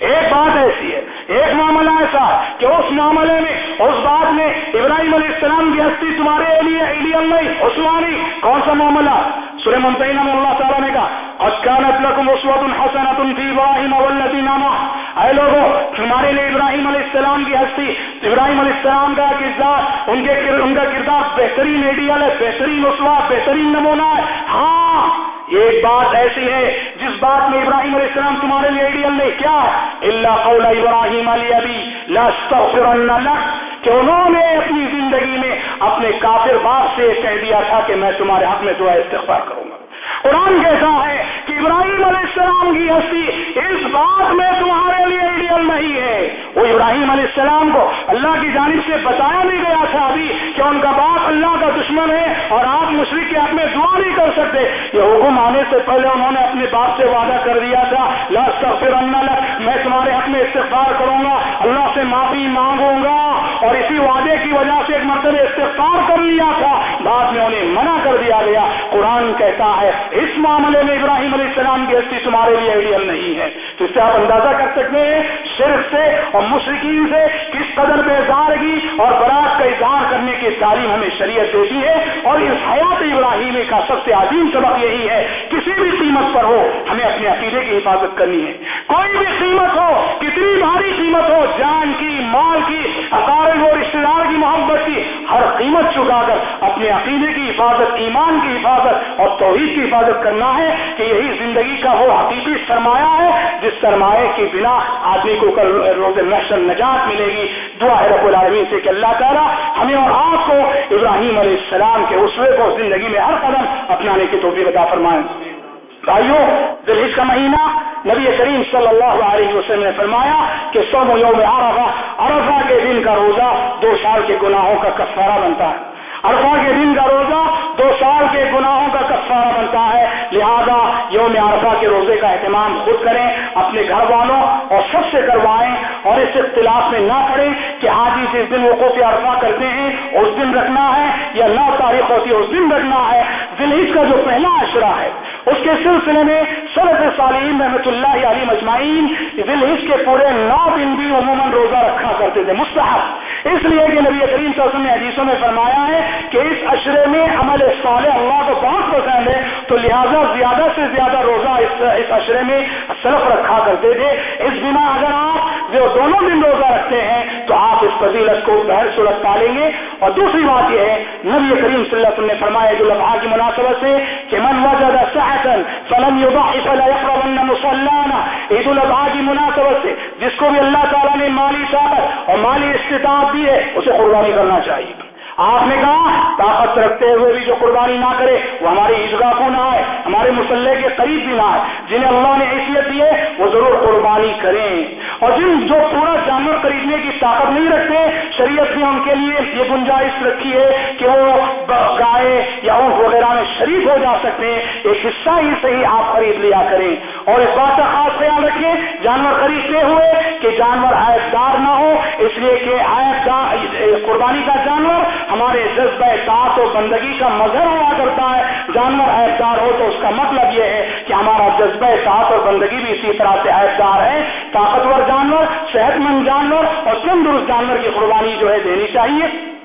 ایک بات ایسی ہے، ایک معاملہ ایسا کہ اس معاملے میں، اس بات میں ابراہیم علیہ السلام کی ہستی تمہارے لیے نہیں عثمانی، کون سا معاملہ؟ سورہ ممتعین میں اللہ تعالیٰ نے کہا اچانت لکم اسود الحسنت فی ابراہیم والذین آمنوا اے لوگوں تمہارے لیے ابراہیم علیہ السلام کی ہستی، ابراہیم علیہ السلام کا کردار، ان کے ان کا کردار بہترین ایڈیل ہے، بہترین اسوا بہترین نمونہ ہے۔ ہاں ایک بات ایسی ہے جس بات میں ابراہیم علیہ السلام تمہارے لیے آئیڈیل نہیں، کیا اللہ قول ابراہیم علی ابھی لاسطغفرن لک کہ انہوں نے اپنی زندگی میں اپنے کافر باپ سے کہہ دیا تھا کہ میں تمہارے حق میں دعا استغفار کروں گا۔ قرآن کیسا ہے کہ ابراہیم علیہ السلام کی ہستی اس بات میں تمہارے لیے ایڈیل نہیں ہے۔ وہ ابراہیم علیہ السلام کو اللہ کی جانب سے بتایا نہیں گیا تھا ابھی کہ ان کا باپ اللہ کا دشمن ہے اور آپ مشرق کے حق میں دعا نہیں کر سکتے۔ یہ حکم آنے سے پہلے انہوں نے اپنے باپ سے وعدہ کر دیا تھا۔ پھر میں تمہارے حق میں استغفار کروں گا، اللہ سے معافی مانگوں گا۔ اور اسی وعدے کی وجہ سے ایک مرتبہ استغفار کر لیا تھا۔ بعد میں انہیں منع کر دیا گیا۔ قرآن کہتا ہے، اس معاملے میں ابراہیم علیہ السلام کی ہستی تمہارے لیے ایڈیل نہیں ہے۔ تو اس سے آپ اندازہ کر سکتے ہیں صرف سے اور مشرقین سے کس قدر بیزارگی اور برات کا اظہار کرنے کی تعلیم ہمیں شریعت دیتی ہے۔ اور اس حیات ابراہیم کا سب سے عظیم سبق یہی ہے، کسی بھی قیمت پر ہو، ہمیں اپنے عقیدے کی حفاظت کرنی ہے۔ کوئی بھی قیمت ہو، کتنی بھاری قیمت ہو، جان کی، مال کی اقارب و رشتے دار کی محبت کی، ہر قیمت اپنے عقیدے کی حفاظت، ایمان کی حفاظت اور توحید کی حفاظت کرنا ہے کہ یہی زندگی کا وہ حقیقی سرمایہ ہے جس سرمایہ کی بنا آدمی کو کل روز محشر نجات ملے گی۔ دعا ہے رب العالمین سے کہ اللہ تعالیٰ ہمیں اور آپ کو ابراہیم علیہ السلام کے اسوے کو زندگی میں ہر قدم اپنانے کی توفیق عطا فرمائیں بھائیوں دلحج کا مہینہ، نبی کریم صلی اللہ علیہ وسلم نے فرمایا کہ سو یوم عرفہ عرفہ کے دن کا روزہ دو سال کے گناہوں کا کفارہ بنتا ہے۔ عرفہ کے دن کا روزہ دو سال کے گناہوں کا کفارہ بنتا ہے۔ لہذا یوم عرفہ کے روزے کا اہتمام خود کریں، اپنے گھر والوں اور سب سے کروائیں اور اس اختلاف میں نہ کریں کہ آج ہی جس دن وقوف عرفہ کرتے ہیں، اس دن رکھنا ہے یا نو تاریخ ہوتی ہے، اس دن رکھنا ہے۔ دلحج کا جو پہلا عشرہ ہے اس کے سلسلے میں سرد سالین رحمۃ اللہ علی مجمعین دلحج کے پورے نو دن بھی عموماً روزہ رکھا کرتے تھے، مستحب۔ اس لیے کہ نبی کریم صلی اللہ علیہ وسلم نے حدیثوں میں فرمایا ہے کہ اس اشرے میں عمل صالح اللہ کو بہت پسند ہے، تو لہذا زیادہ سے زیادہ روزہ اس اشرے میں صرف رکھا کرتے تھے۔ اس بنا اگر آپ جو دونوں دن روزہ رکھتے ہیں، تو آپ اس فضیلت کو بہر صورت پالیں گے۔ اور دوسری بات یہ ہے، نبی کریم صلی اللہ علیہ وسلم نے فرمایا جو لبھا کی مناسبت سے، کہ من وجد حسن، فلم يضحف لا يحرمن مصلانا. عید الاضحیٰ کی مناسبت سے، جس کو بھی اللہ تعالیٰ نے مالی طاقت اور مالی استطاعت دی ہے، اسے قربانی کرنا چاہیے۔ آپ نے کہا، طاقت رکھتے ہوئے بھی جو قربانی نہ کرے، وہ ہماری عیدگاہ کو نہ آئے، ہمارے مسلح کے قریب بھی نہ آئے۔ جنہیں اللہ نے حیثیت دی ہے، وہ ضرور قربانی کریں۔ اور جن جو پورا جانور خریدنے کی طاقت نہیں رکھتے، شریعت نے ان کے لیے یہ گنجائش رکھی ہے کہ وہ گائے یا اونٹ وغیرہ میں شریک ہو جا سکتے۔ ہیں ایک حصہ ہی صحیح آپ خرید لیا کریں۔ اور اس بات کا خاص خیال رکھیں جانور خریدتے ہوئے کہ جانور عائد دار نہ ہو، اس لیے کہ عائد قربانی کا جانور ہمارے جذبہ ساتھ و بندگی کا مظہر ہوا کرتا ہے۔ جانور عائد دار ہو تو اس کا مطلب یہ ہے کہ ہمارا جذبہ ساتھ اور بندگی بھی اسی طرح سے عائد دار ہے۔ طاقتور جانور صحت مند جانور اور تندرست جانور کی قربانی جو ہے دینی چاہیے۔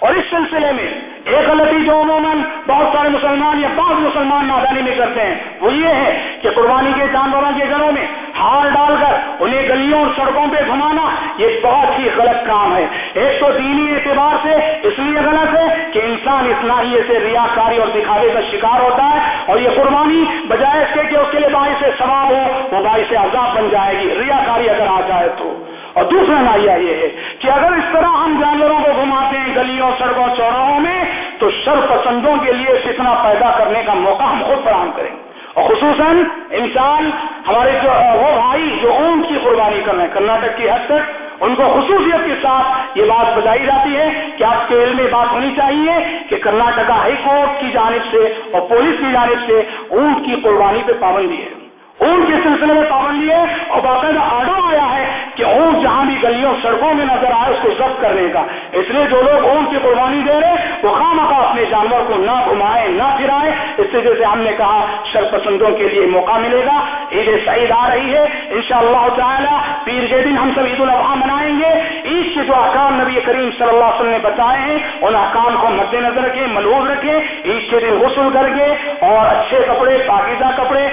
اور اس سلسلے میں ایک غلطی جو عموماً بہت سارے مسلمان یا بعض مسلمان نادانی میں کرتے ہیں، وہ یہ ہے کہ قربانی کے جانوروں کے گھروں میں ہار ڈال کر انہیں گلیوں اور سڑکوں پہ گھمانا، یہ بہت ہی غلط کام ہے۔ ایک تو دینی اعتبار سے اس لیے غلط ہے کہ انسان اصلاحیے سے ریا کاری اور دکھاوے کا شکار ہوتا ہے اور یہ قربانی بجائے اس کے کہ اس کے لیے باعث ثواب ہو، وہ باعث عذاب بن جائے گی۔ ریا کاری اگر آ جائے تو۔ اور دوسرا نائیا یہ ہے کہ اگر اس طرح ہم جانوروں کو گھماتے ہیں گلیوں، سڑکوں، چوراہوں میں، تو شر پسندوں کے لیے فتنا پیدا کرنے کا موقع ہم خود فراہم کریں۔ اور خصوصاً انسان، ہمارے جو، وہ بھائی جو اونٹ کی قربانی کر رہے ہیں، کرناٹک کی حد تک، ان کو خصوصیت کے ساتھ یہ بات بتائی جاتی ہے کہ آپ کے علم میں بات ہونی چاہیے کہ کرناٹکا ہائی کورٹ کی جانب سے اور پولیس کی جانب سے اونٹ کی قربانی پہ پابندی ہے۔ اونٹ کے سلسلے میں پابندی ہے اور باقاعدہ آڈر آیا ہے کہ اونٹ جہاں بھی گلیوں سڑکوں میں نظر آئے اس کو ضبط کرنے کا۔ اس لیے جو لوگ اونٹ کی قربانی دے رہے وہ خام خواہ اپنے جانور کو نہ گھمائے، نہ پھرائے۔ اس سے جیسے ہم نے کہا شر پسندوں کے لیے موقع ملے گا۔ عید سعید آ رہی ہے۔ ان شاء اللہ تعالیٰ پیر کے دن ہم سب عید الاضحیٰ منائیں گے۔ عید کے جو احکام نبی کریم صلی اللہ علیہ وسلم نے بتائے ہیں، ان احکام کو مد نظر رکھیں ملوز رکھیں۔ عید کے دن غسل کر کے اور اچھے کپڑے، پاکیزہ کپڑے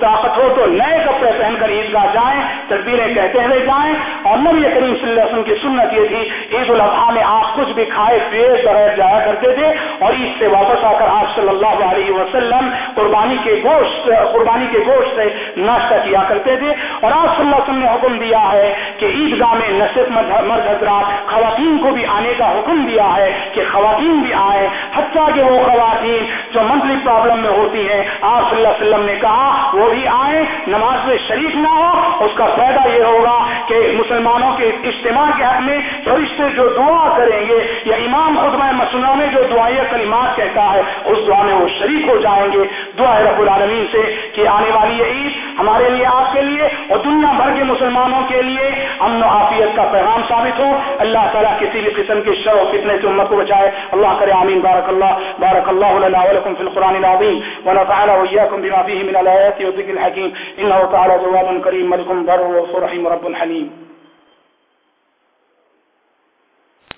طاقت ہو تو نئے کپڑے پہن کر عیدگاہ جائیں تقبیریں کہتے ہوئے جائیں۔ اور نبی کریم صلی اللہ علیہ وسلم کی سنت یہ تھی، عید الاضحیٰ میں آپ کچھ بھی کھائے پیے بغیر جایا کرتے تھے اور عید سے واپس آ کر آپ صلی اللہ علیہ وسلم قربانی کے گوشت، قربانی کے گوشت سے ناشتہ کیا کرتے تھے۔ اور آپ صلی اللہ علیہ وسلم نے حکم دیا ہے کہ عیدگاہ میں نہ صرف مرد حضرات، خواتین کو بھی آنے کا حکم دیا ہے کہ خواتین بھی آئے حتیٰ کہ وہ خواتین جو منتھلی پرابلم میں ہوتی ہیں، آپ صلی اللہ علیہ وسلم نے کہا وہ بھی آئے نماز میں شریک نہ ہو اس کا فائدہ یہ ہوگا کہ مسلمانوں کے اجتماع کے حق میں فرشتے جو دعا کریں گے یا امام خطبہ مسنوں میں جو دعائیں کلمات کہتا ہے، اس دعا میں وہ شریک ہو جائیں گے۔ دعا رب العالمین سے کہ آنے والی یہ عید ہمارے لیے، آپ کے لیے اور دنیا بھر کے مسلمانوں کے لیے امن و عافیت کا پیغام ثابت ہو۔ اللہ تعالیٰ کسی بھی قسم کے شر و فتنے سے امت کو بچائے۔ اللہ کرے، آمین۔ بارک اللہ بارک اللہ لنا ولکم فی القرآن العظیم۔ ونفعنا وإياكم بما فيه من الآيات والذكر الحكيم. إنه تعالى جواد كريم ملك بر وغفور رب حليم.